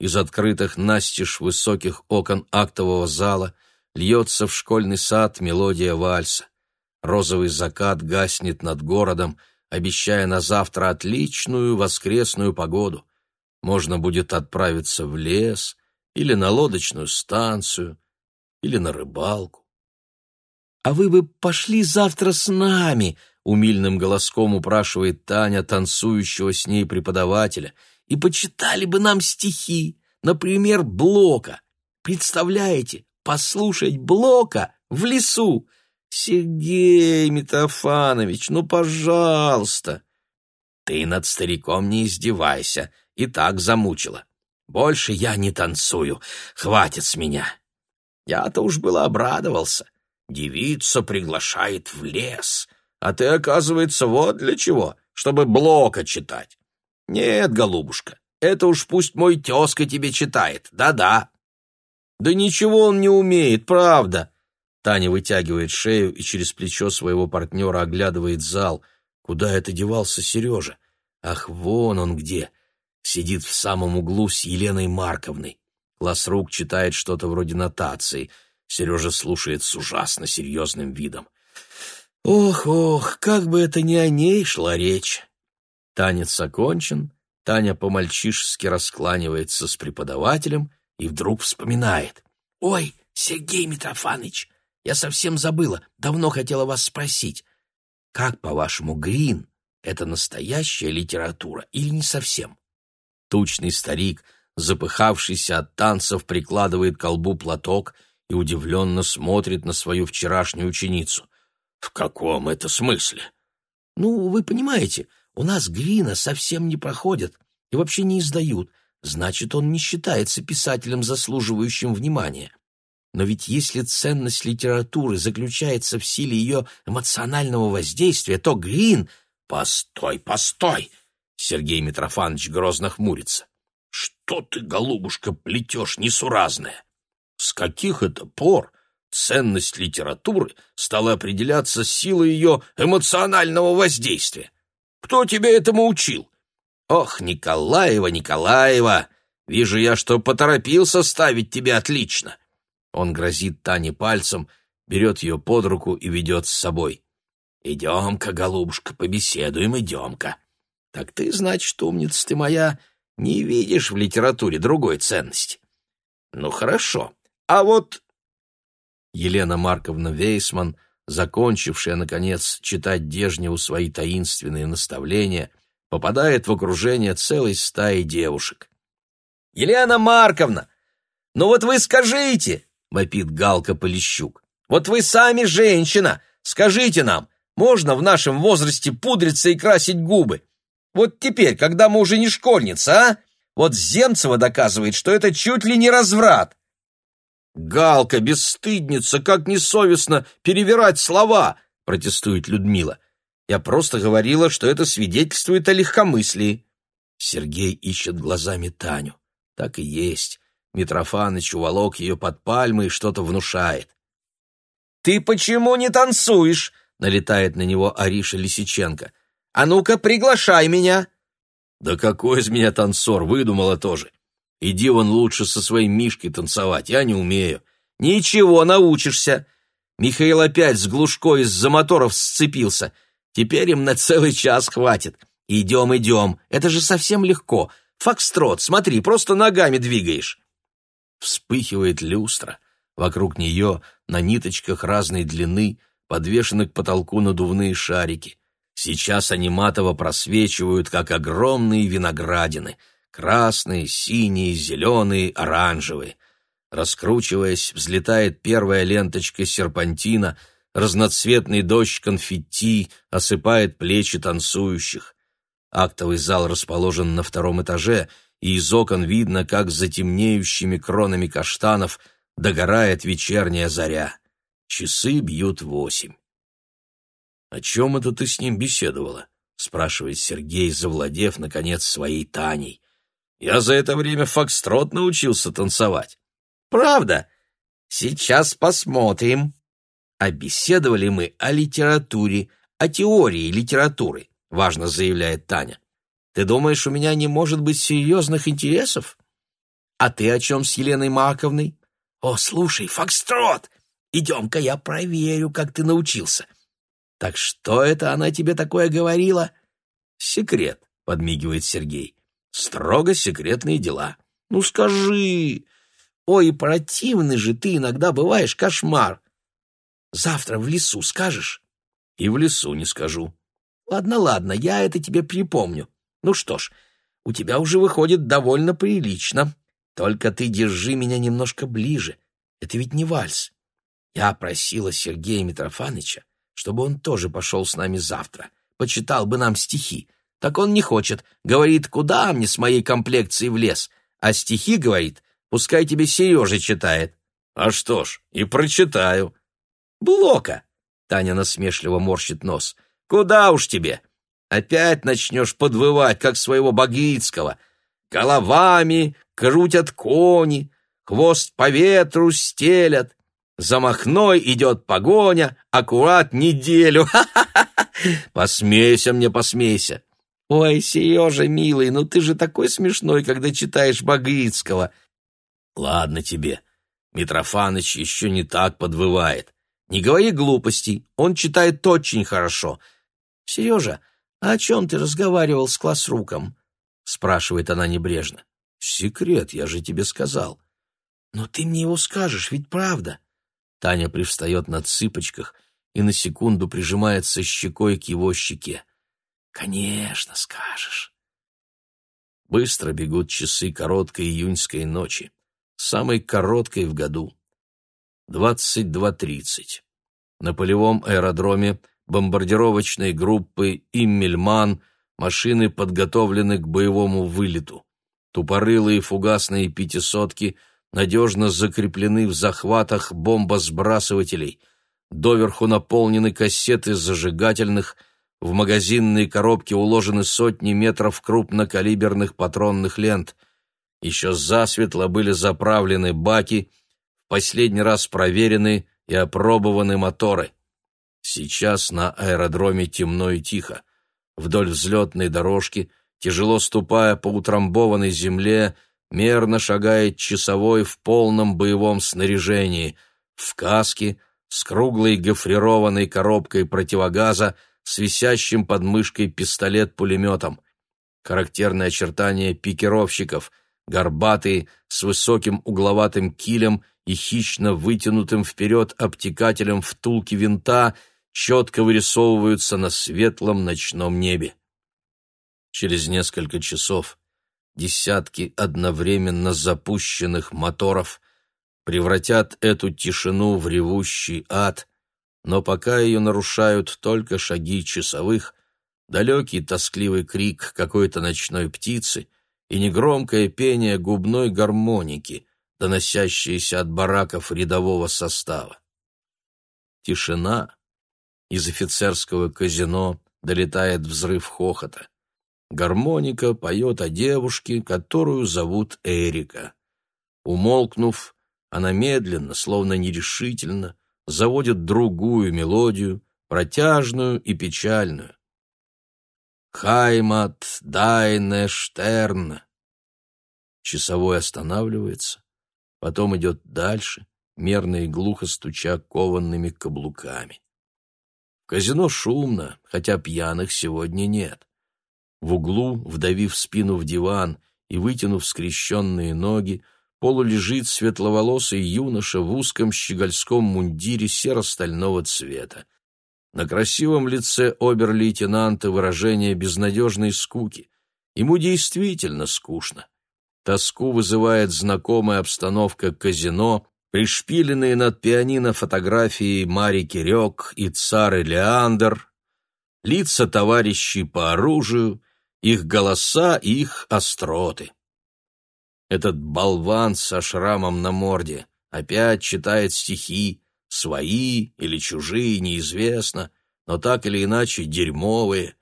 Из открытых настежь высоких окон актового зала Льется в школьный сад мелодия вальса. Розовый закат гаснет над городом, обещая на завтра отличную воскресную погоду. Можно будет отправиться в лес или на лодочную станцию или на рыбалку. «А вы бы пошли завтра с нами!» — умильным голоском упрашивает Таня танцующего с ней преподавателя. «И почитали бы нам стихи, например, Блока. Представляете, послушать Блока в лесу. Сергей Митрофанович, ну, пожалуйста. Ты над стариком не издевайся, и так замучила. Больше я не танцую, хватит с меня. Я-то уж было обрадовался. Девица приглашает в лес, а ты, оказывается, вот для чего, чтобы Блока читать. Нет, голубушка, это уж пусть мой тезка тебе читает, да-да, да ничего он не умеет, правда. Таня вытягивает шею и через плечо своего партнера оглядывает зал. Куда это девался Сережа? Ах, вон он где. Сидит в самом углу с Еленой Марковной. Ласрук читает что-то вроде нотации. Сережа слушает с ужасно серьезным видом. Ох, ох, как бы это ни о ней шла речь. Танец окончен. Таня по-мальчишески раскланивается с преподавателем — и вдруг вспоминает. «Ой, Сергей Митрофанович, я совсем забыла, давно хотела вас спросить. Как, по-вашему, Грин — это настоящая литература или не совсем?» Тучный старик, запыхавшийся от танцев, прикладывает к колбу платок и удивленно смотрит на свою вчерашнюю ученицу. «В каком это смысле?» «Ну, вы понимаете, у нас Грина совсем не проходят и вообще не издают» Значит, он не считается писателем, заслуживающим внимания. Но ведь если ценность литературы заключается в силе ее эмоционального воздействия, то Грин... Постой, постой! Сергей Митрофанович грозно хмурится. Что ты, голубушка, плетешь несуразное? С каких это пор ценность литературы стала определяться силой ее эмоционального воздействия? Кто тебя этому учил? Ох, Николаева, Николаева, вижу я, что поторопился ставить тебе отлично. Он грозит Тане пальцем, берет ее под руку и ведет с собой. Идем-ка, голубушка, побеседуем, идем-ка. Так ты, значит, умница ты моя, не видишь в литературе другой ценности. Ну хорошо, а вот... Елена Марковна Вейсман, закончившая, наконец, читать Дежневу свои таинственные наставления, — попадает в окружение целой стаи девушек. «Елена Марковна, ну вот вы скажите!» — вопит Галка Полищук. «Вот вы сами женщина! Скажите нам, можно в нашем возрасте пудриться и красить губы? Вот теперь, когда мы уже не школьница, а? Вот Земцева доказывает, что это чуть ли не разврат!» «Галка, бесстыдница, как несовестно перевирать слова!» — протестует Людмила. Я просто говорила, что это свидетельствует о легкомыслии. Сергей ищет глазами Таню. Так и есть. Митрофаныч уволок ее под пальмы и что-то внушает. «Ты почему не танцуешь?» — налетает на него Ариша Лисиченко. «А ну-ка, приглашай меня!» «Да какой из меня танцор, выдумала тоже. Иди вон лучше со своей Мишкой танцевать, я не умею». «Ничего, научишься!» Михаил опять с глушкой из-за моторов сцепился — Теперь им на целый час хватит. Идем, идем. Это же совсем легко. Фокстрот, смотри, просто ногами двигаешь. Вспыхивает люстра. Вокруг нее на ниточках разной длины подвешены к потолку надувные шарики. Сейчас они матово просвечивают, как огромные виноградины. Красные, синие, зеленые, оранжевые. Раскручиваясь, взлетает первая ленточка серпантина — Разноцветный дождь конфетти осыпает плечи танцующих. Актовый зал расположен на втором этаже, и из окон видно, как за темнеющими кронами каштанов догорает вечерняя заря. Часы бьют восемь. «О чем это ты с ним беседовала?» — спрашивает Сергей, завладев, наконец, своей Таней. «Я за это время фокстрот научился танцевать». «Правда? Сейчас посмотрим». Обеседовали мы о литературе, о теории литературы, важно заявляет Таня. Ты думаешь, у меня не может быть серьезных интересов? А ты о чем с Еленой Маковной? О, слушай, Фокстрот, идем-ка я проверю, как ты научился. Так что это она тебе такое говорила? Секрет, подмигивает Сергей. Строго секретные дела. Ну скажи. Ой, противный же ты иногда бываешь, кошмар. Завтра в лесу скажешь?» «И в лесу не скажу». «Ладно, ладно, я это тебе припомню. Ну что ж, у тебя уже выходит довольно прилично. Только ты держи меня немножко ближе. Это ведь не вальс. Я просила Сергея Митрофановича, чтобы он тоже пошел с нами завтра, почитал бы нам стихи. Так он не хочет. Говорит, куда мне с моей комплекцией в лес? А стихи, говорит, пускай тебе Сережа читает. А что ж, и прочитаю. Блока!» Таня насмешливо морщит нос. «Куда уж тебе! Опять начнешь подвывать, как своего Богицкого. Головами крутят кони, хвост по ветру стелят. За Махной идет погоня, аккурат неделю. Посмеяся Посмейся мне, посмейся!» «Ой, Сережа, милый, ну ты же такой смешной, когда читаешь Богыцкого!» «Ладно тебе, Митрофаныч еще не так подвывает. Не говори глупостей, он читает очень хорошо. Сережа, а о чем ты разговаривал с классруком? Спрашивает она небрежно. Секрет, я же тебе сказал. Но ты мне его скажешь, ведь правда. Таня привстает на цыпочках и на секунду прижимается щекой к его щеке. Конечно, скажешь. Быстро бегут часы короткой июньской ночи, самой короткой в году. 22.30. На полевом аэродроме бомбардировочной группы «Иммельман» машины подготовлены к боевому вылету. Тупорылые фугасные пятисотки надежно закреплены в захватах бомбосбрасывателей, доверху наполнены кассеты зажигательных, в магазинные коробки уложены сотни метров крупнокалиберных патронных лент. Еще засветло были заправлены баки — последний раз проверены и опробованы моторы. Сейчас на аэродроме темно и тихо. Вдоль взлетной дорожки, тяжело ступая по утрамбованной земле, мерно шагает часовой в полном боевом снаряжении, в каске, с круглой гофрированной коробкой противогаза, с висящим под мышкой пистолет-пулеметом. Характерные очертания пикировщиков, горбатые, с высоким угловатым килем – и хищно вытянутым вперед обтекателем втулки винта четко вырисовываются на светлом ночном небе. Через несколько часов десятки одновременно запущенных моторов превратят эту тишину в ревущий ад, но пока ее нарушают только шаги часовых, далекий тоскливый крик какой-то ночной птицы и негромкое пение губной гармоники — доносящиеся от бараков рядового состава. Тишина. Из офицерского казино долетает взрыв хохота. Гармоника поет о девушке, которую зовут Эрика. Умолкнув, она медленно, словно нерешительно, заводит другую мелодию, протяжную и печальную. «Хаймат дайне штерн». Часовой останавливается, потом идет дальше, мерно и глухо стуча кованными каблуками. В казино шумно, хотя пьяных сегодня нет. В углу, вдавив спину в диван и вытянув скрещенные ноги, полулежит светловолосый юноша в узком щегольском мундире серо-стального цвета. На красивом лице обер-лейтенанта выражение безнадежной скуки. Ему действительно скучно. Тоску вызывает знакомая обстановка казино, пришпиленные над пианино фотографии Мари Кирек и Цары Леандр, лица товарищей по оружию, их голоса и их остроты. Этот болван со шрамом на морде опять читает стихи, свои или чужие, неизвестно, но так или иначе дерьмовые.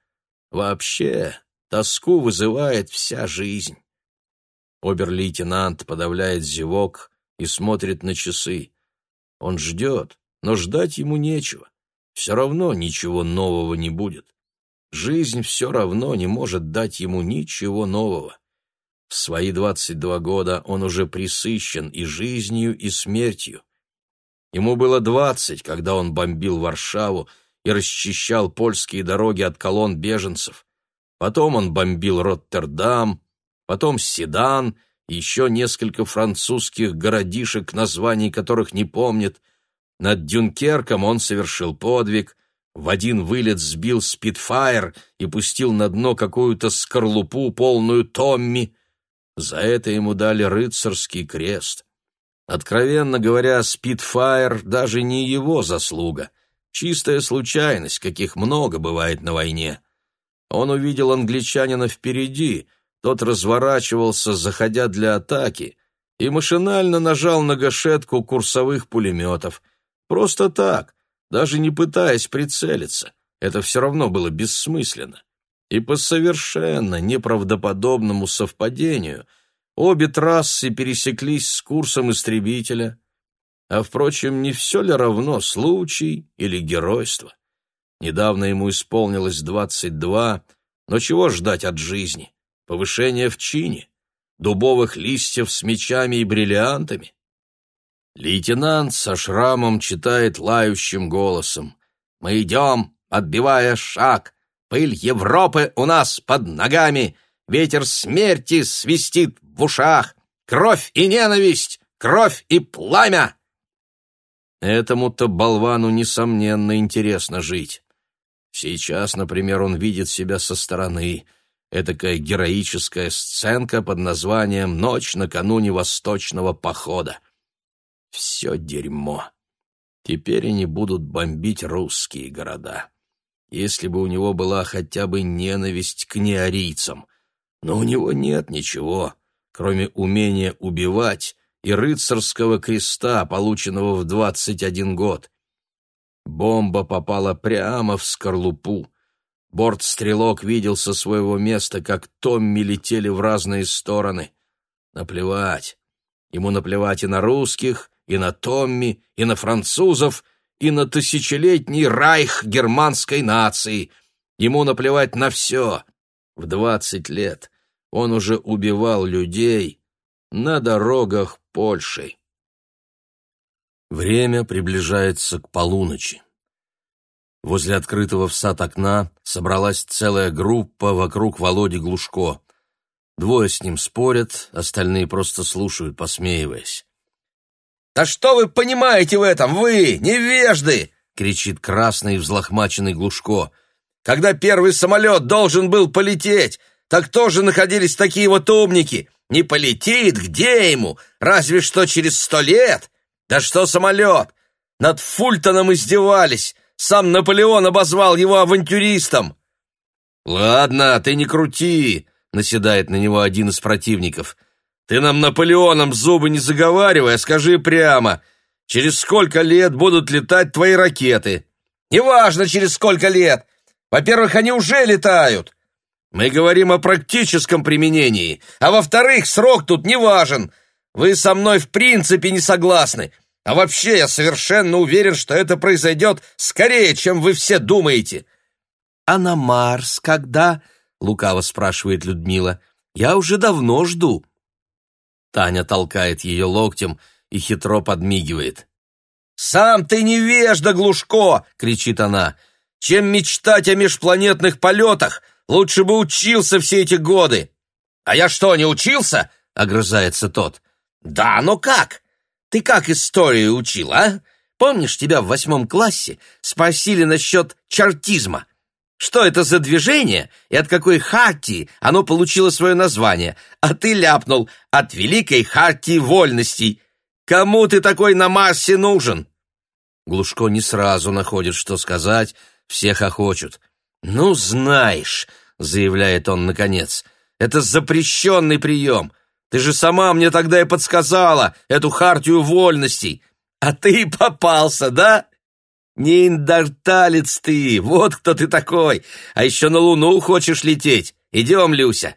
Вообще, тоску вызывает вся жизнь. Обер-лейтенант подавляет зевок и смотрит на часы. Он ждет, но ждать ему нечего. Все равно ничего нового не будет. Жизнь все равно не может дать ему ничего нового. В свои 22 года он уже присыщен и жизнью, и смертью. Ему было 20, когда он бомбил Варшаву и расчищал польские дороги от колонн беженцев. Потом он бомбил Роттердам, потом Седан, еще несколько французских городишек, названий которых не помнит. Над Дюнкерком он совершил подвиг, в один вылет сбил спитфайр и пустил на дно какую-то скорлупу, полную Томми. За это ему дали рыцарский крест. Откровенно говоря, спитфайр даже не его заслуга. Чистая случайность, каких много бывает на войне. Он увидел англичанина впереди — тот разворачивался, заходя для атаки, и машинально нажал на гашетку курсовых пулеметов. Просто так, даже не пытаясь прицелиться. Это все равно было бессмысленно. И по совершенно неправдоподобному совпадению обе трассы пересеклись с курсом истребителя. А, впрочем, не все ли равно случай или геройство? Недавно ему исполнилось 22, но чего ждать от жизни? повышение в чине, дубовых листьев с мечами и бриллиантами. Лейтенант со шрамом читает лающим голосом. «Мы идем, отбивая шаг. Пыль Европы у нас под ногами. Ветер смерти свистит в ушах. Кровь и ненависть, кровь и пламя!» Этому-то болвану, несомненно, интересно жить. Сейчас, например, он видит себя со стороны — эдакая героическая сценка под названием «Ночь накануне Восточного похода». Все дерьмо. Теперь они будут бомбить русские города. Если бы у него была хотя бы ненависть к неарийцам. Но у него нет ничего, кроме умения убивать и рыцарского креста, полученного в 21 год. Бомба попала прямо в скорлупу. Борт-стрелок видел со своего места, как томми летели в разные стороны. Наплевать. Ему наплевать и на русских, и на Томми, и на французов, и на тысячелетний райх германской нации. Ему наплевать на все. В двадцать лет он уже убивал людей на дорогах Польши. Время приближается к полуночи. Возле открытого в сад окна собралась целая группа вокруг Володи Глушко. Двое с ним спорят, остальные просто слушают, посмеиваясь. «Да что вы понимаете в этом, вы, невежды!» — кричит красный взлохмаченный Глушко. «Когда первый самолет должен был полететь, так тоже находились такие вот умники. Не полетит, где ему? Разве что через сто лет? Да что самолет! Над Фультоном издевались!» Сам Наполеон обозвал его авантюристом!» «Ладно, ты не крути!» — наседает на него один из противников. «Ты нам Наполеоном зубы не заговаривай, а скажи прямо, через сколько лет будут летать твои ракеты?» «Неважно, через сколько лет! Во-первых, они уже летают!» «Мы говорим о практическом применении, а во-вторых, срок тут не важен!» Вы со мной в принципе не согласны. А вообще, я совершенно уверен, что это произойдет скорее, чем вы все думаете. А на Марс когда? Лукаво спрашивает Людмила. Я уже давно жду. Таня толкает ее локтем и хитро подмигивает. «Сам ты невежда, Глушко!» — кричит она. «Чем мечтать о межпланетных полетах? Лучше бы учился все эти годы!» «А я что, не учился?» — огрызается тот. «Да, но как? Ты как историю учила? А? Помнишь, тебя в восьмом классе спросили насчет чартизма? Что это за движение и от какой хартии оно получило свое название? А ты ляпнул от великой хартии вольностей. Кому ты такой на Марсе нужен? Глушко не сразу находит, что сказать, всех охочут. «Ну, знаешь», — заявляет он наконец, — «это запрещенный прием. Ты же сама мне тогда и подсказала эту хартию вольностей. А ты попался, да? Неиндарталец ты, вот кто ты такой. А еще на Луну хочешь лететь. Идем, Люся.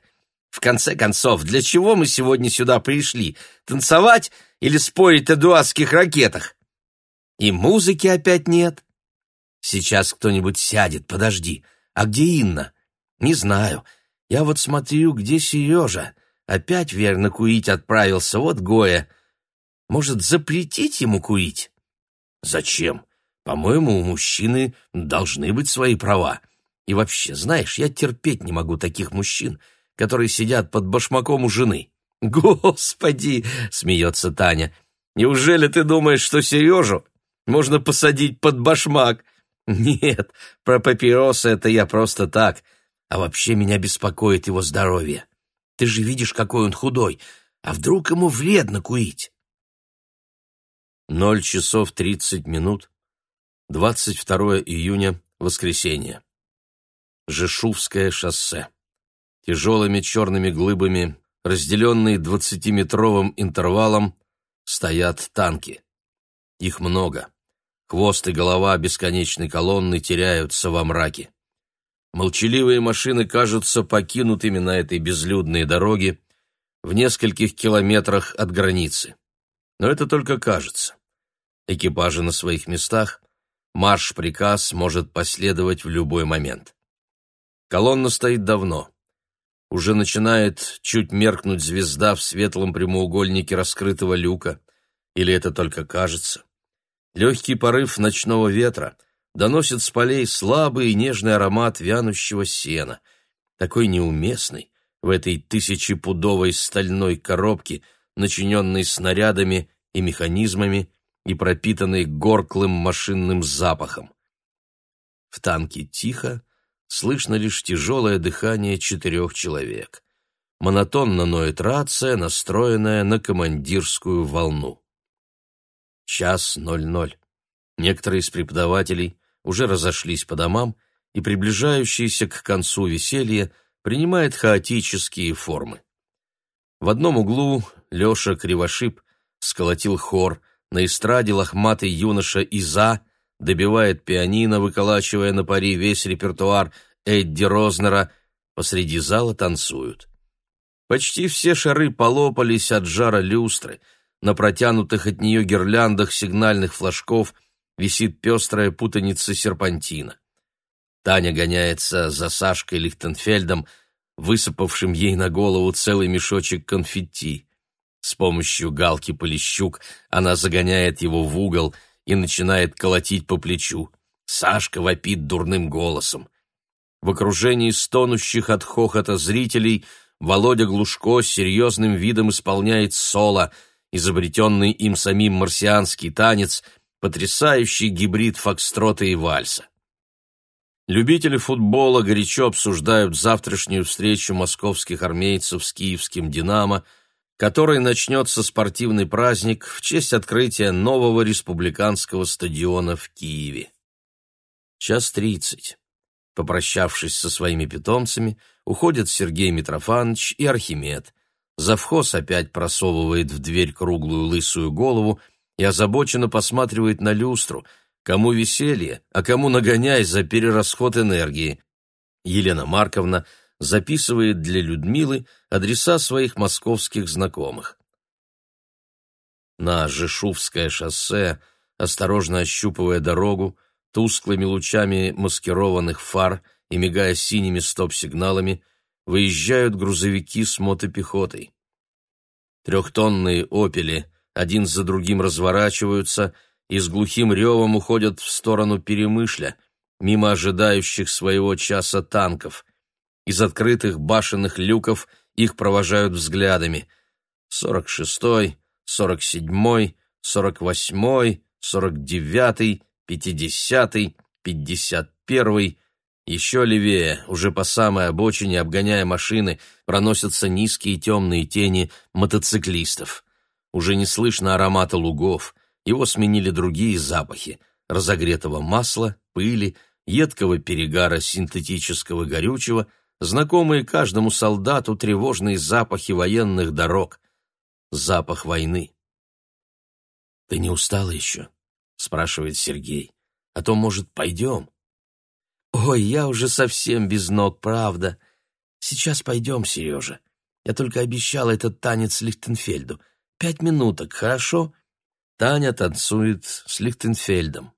В конце концов, для чего мы сегодня сюда пришли? Танцевать или спорить о дуазских ракетах? И музыки опять нет. Сейчас кто-нибудь сядет, подожди. А где Инна? Не знаю. Я вот смотрю, где Сережа опять верно курить отправился, вот Гоя. Может, запретить ему курить? Зачем? По-моему, у мужчины должны быть свои права. И вообще, знаешь, я терпеть не могу таких мужчин, которые сидят под башмаком у жены. Господи, смеется Таня. Неужели ты думаешь, что Сережу можно посадить под башмак? Нет, про папиросы это я просто так. А вообще меня беспокоит его здоровье. Ты же видишь, какой он худой. А вдруг ему вредно курить? Ноль часов тридцать минут, 22 июня, воскресенье. Жешувское шоссе. Тяжелыми черными глыбами, разделенные двадцатиметровым интервалом, стоят танки. Их много. Хвост и голова бесконечной колонны теряются во мраке. Молчаливые машины кажутся покинутыми на этой безлюдной дороге в нескольких километрах от границы. Но это только кажется. Экипажи на своих местах, марш-приказ может последовать в любой момент. Колонна стоит давно. Уже начинает чуть меркнуть звезда в светлом прямоугольнике раскрытого люка. Или это только кажется? Легкий порыв ночного ветра — доносит с полей слабый и нежный аромат вянущего сена, такой неуместный в этой тысячепудовой стальной коробке, начиненной снарядами и механизмами и пропитанной горклым машинным запахом. В танке тихо, слышно лишь тяжелое дыхание четырех человек. Монотонно ноет рация, настроенная на командирскую волну. Час ноль-ноль. Некоторые из преподавателей уже разошлись по домам, и приближающееся к концу веселье принимает хаотические формы. В одном углу Леша Кривошип сколотил хор, на эстраде лохматый юноша Иза добивает пианино, выколачивая на пари весь репертуар Эдди Рознера, посреди зала танцуют. Почти все шары полопались от жара люстры, на протянутых от нее гирляндах сигнальных флажков – висит пестрая путаница серпантина. Таня гоняется за Сашкой Лихтенфельдом, высыпавшим ей на голову целый мешочек конфетти. С помощью галки Полищук она загоняет его в угол и начинает колотить по плечу. Сашка вопит дурным голосом. В окружении стонущих от хохота зрителей Володя Глушко серьезным видом исполняет соло, изобретенный им самим марсианский танец — потрясающий гибрид фокстрота и вальса. Любители футбола горячо обсуждают завтрашнюю встречу московских армейцев с киевским «Динамо», которой начнется спортивный праздник в честь открытия нового республиканского стадиона в Киеве. Час тридцать. Попрощавшись со своими питомцами, уходят Сергей Митрофанович и Архимед. Завхоз опять просовывает в дверь круглую лысую голову – и озабоченно посматривает на люстру. Кому веселье, а кому нагоняй за перерасход энергии. Елена Марковна записывает для Людмилы адреса своих московских знакомых. На Жешувское шоссе, осторожно ощупывая дорогу, тусклыми лучами маскированных фар и мигая синими стоп-сигналами, выезжают грузовики с мотопехотой. Трехтонные «Опели» один за другим разворачиваются и с глухим ревом уходят в сторону Перемышля, мимо ожидающих своего часа танков. Из открытых башенных люков их провожают взглядами. сорок шестой сорок седьмой сорок восьмой сорок девятый 50-й, первый Еще левее, уже по самой обочине, обгоняя машины, проносятся низкие темные тени мотоциклистов. Уже не слышно аромата лугов, его сменили другие запахи – разогретого масла, пыли, едкого перегара синтетического горючего, знакомые каждому солдату тревожные запахи военных дорог, запах войны. «Ты не устала еще?» — спрашивает Сергей. «А то, может, пойдем?» «Ой, я уже совсем без ног, правда. Сейчас пойдем, Сережа. Я только обещала этот танец Лихтенфельду. Пять минуток, хорошо? Таня танцует с Лихтенфельдом.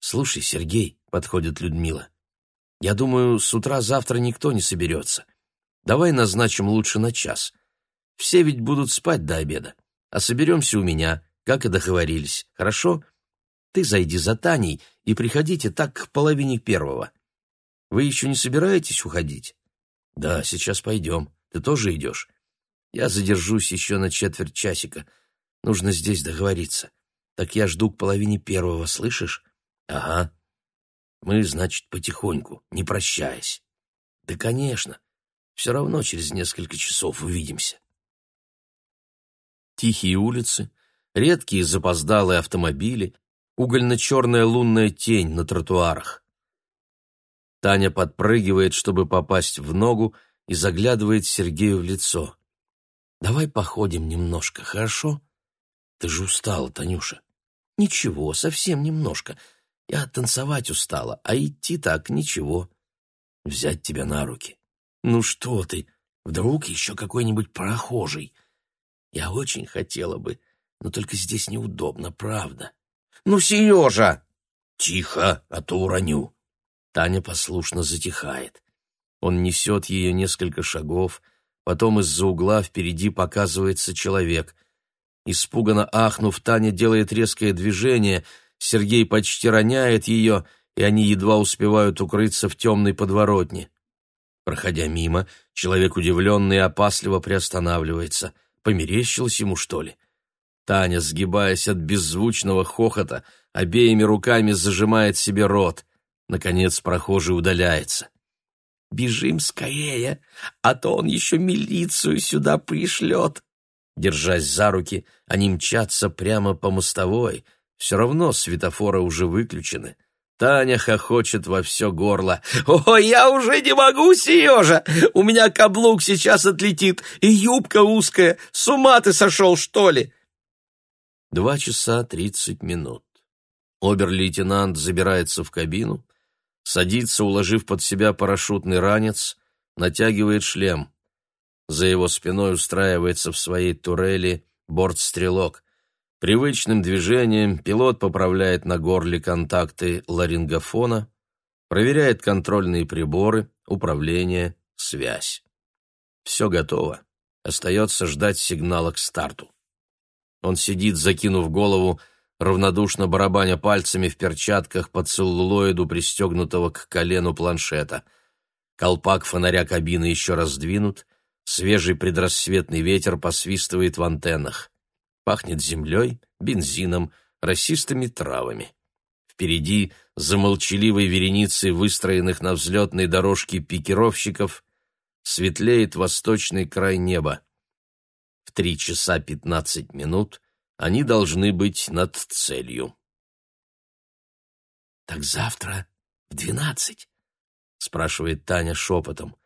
Слушай, Сергей, подходит Людмила. Я думаю, с утра завтра никто не соберется. Давай назначим лучше на час. Все ведь будут спать до обеда. А соберемся у меня, как и договорились, хорошо? Ты зайди за Таней и приходите так к половине первого. Вы еще не собираетесь уходить? Да, сейчас пойдем. Ты тоже идешь? Я задержусь еще на четверть часика. Нужно здесь договориться. Так я жду к половине первого, слышишь? Ага. Мы, значит, потихоньку, не прощаясь. Да, конечно. Все равно через несколько часов увидимся. Тихие улицы, редкие запоздалые автомобили, угольно-черная лунная тень на тротуарах. Таня подпрыгивает, чтобы попасть в ногу, и заглядывает Сергею в лицо. Давай походим немножко, хорошо? Ты же устала, Танюша. Ничего, совсем немножко. Я танцевать устала, а идти так ничего. Взять тебя на руки. Ну что ты, вдруг еще какой-нибудь прохожий. Я очень хотела бы, но только здесь неудобно, правда. Ну, Сережа! Тихо, а то уроню. Таня послушно затихает. Он несет ее несколько шагов, Потом из-за угла впереди показывается человек. Испуганно ахнув, Таня делает резкое движение, Сергей почти роняет ее, и они едва успевают укрыться в темной подворотне. Проходя мимо, человек удивленный и опасливо приостанавливается. Померещилось ему, что ли? Таня, сгибаясь от беззвучного хохота, обеими руками зажимает себе рот. Наконец прохожий удаляется. Бежим скорее, а то он еще милицию сюда пришлет. Держась за руки, они мчатся прямо по мостовой. Все равно светофоры уже выключены. Таня хохочет во все горло. «О, я уже не могу, Сережа! У меня каблук сейчас отлетит, и юбка узкая. С ума ты сошел, что ли?» Два часа тридцать минут. Обер-лейтенант забирается в кабину, садится, уложив под себя парашютный ранец, натягивает шлем. За его спиной устраивается в своей турели бортстрелок. Привычным движением пилот поправляет на горле контакты ларингофона, проверяет контрольные приборы, управление, связь. Все готово. Остается ждать сигнала к старту. Он сидит, закинув голову, равнодушно барабаня пальцами в перчатках по целлулоиду, пристегнутого к колену планшета. Колпак фонаря кабины еще раз сдвинут, свежий предрассветный ветер посвистывает в антеннах. Пахнет землей, бензином, расистыми травами. Впереди, за молчаливой вереницей выстроенных на взлетной дорожке пикировщиков, светлеет восточный край неба. В три часа пятнадцать минут они должны быть над целью. «Так завтра в двенадцать?» — спрашивает Таня шепотом.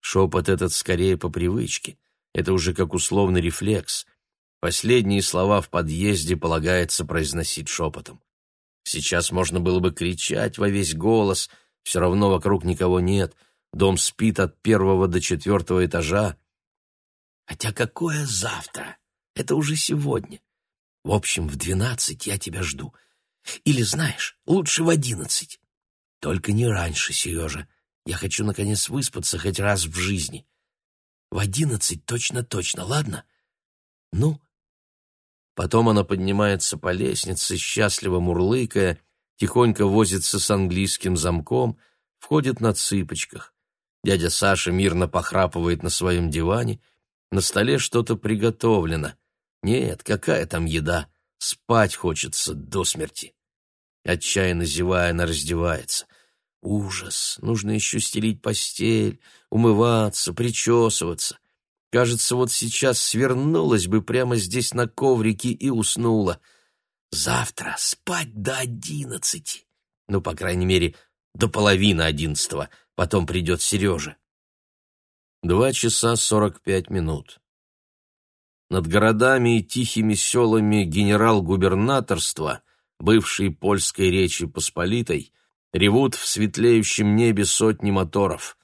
Шепот этот скорее по привычке. Это уже как условный рефлекс. Последние слова в подъезде полагается произносить шепотом. Сейчас можно было бы кричать во весь голос, все равно вокруг никого нет. Дом спит от первого до четвертого этажа. Хотя какое завтра? Это уже сегодня. В общем, в двенадцать я тебя жду. Или, знаешь, лучше в одиннадцать. Только не раньше, Сережа. Я хочу, наконец, выспаться хоть раз в жизни. В одиннадцать точно-точно, ладно? Ну?» Потом она поднимается по лестнице, счастливо мурлыкая, тихонько возится с английским замком, входит на цыпочках. Дядя Саша мирно похрапывает на своем диване, на столе что-то приготовлено. Нет, какая там еда? Спать хочется до смерти. Отчаянно зевая, она раздевается. Ужас, нужно еще стелить постель, умываться, причесываться. Кажется, вот сейчас свернулась бы прямо здесь на коврике и уснула. Завтра спать до одиннадцати. Ну, по крайней мере, до половины одиннадцатого. Потом придет Сережа. Два часа сорок пять минут над городами и тихими селами генерал-губернаторства, бывшей польской речи Посполитой, ревут в светлеющем небе сотни моторов.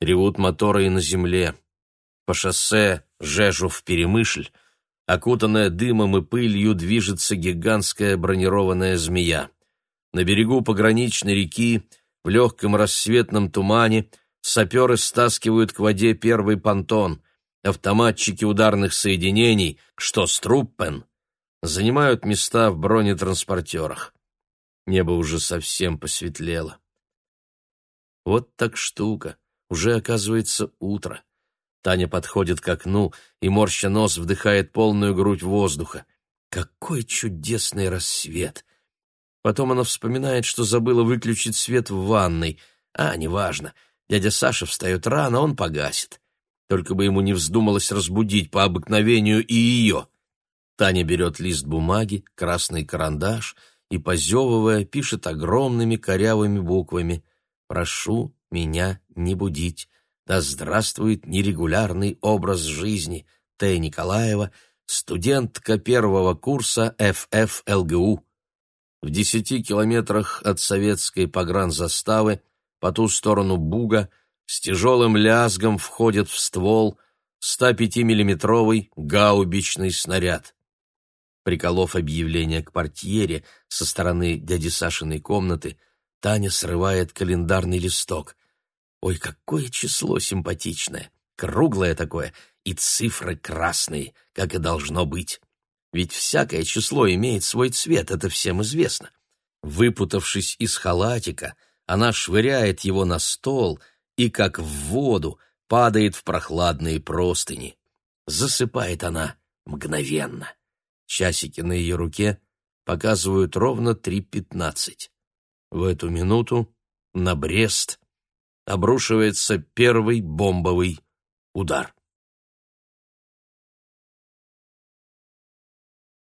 Ревут моторы и на земле. По шоссе Жежув-Перемышль, окутанная дымом и пылью, движется гигантская бронированная змея. На берегу пограничной реки, в легком рассветном тумане, саперы стаскивают к воде первый понтон — автоматчики ударных соединений, что Струппен, занимают места в бронетранспортерах. Небо уже совсем посветлело. Вот так штука. Уже, оказывается, утро. Таня подходит к окну и, морща нос, вдыхает полную грудь воздуха. Какой чудесный рассвет! Потом она вспоминает, что забыла выключить свет в ванной. А, неважно. Дядя Саша встает рано, он погасит только бы ему не вздумалось разбудить по обыкновению и ее. Таня берет лист бумаги, красный карандаш и, позевывая, пишет огромными корявыми буквами «Прошу меня не будить. Да здравствует нерегулярный образ жизни. Т. Николаева, студентка первого курса Ф.Ф.ЛГУ. В десяти километрах от советской погранзаставы по ту сторону Буга – с тяжелым лязгом входит в ствол 105-миллиметровый гаубичный снаряд. Приколов объявление к портьере со стороны дяди Сашиной комнаты, Таня срывает календарный листок. Ой, какое число симпатичное! Круглое такое, и цифры красные, как и должно быть. Ведь всякое число имеет свой цвет, это всем известно. Выпутавшись из халатика, она швыряет его на стол — и как в воду падает в прохладные простыни. Засыпает она мгновенно. Часики на ее руке показывают ровно 3.15. В эту минуту на Брест обрушивается первый бомбовый удар.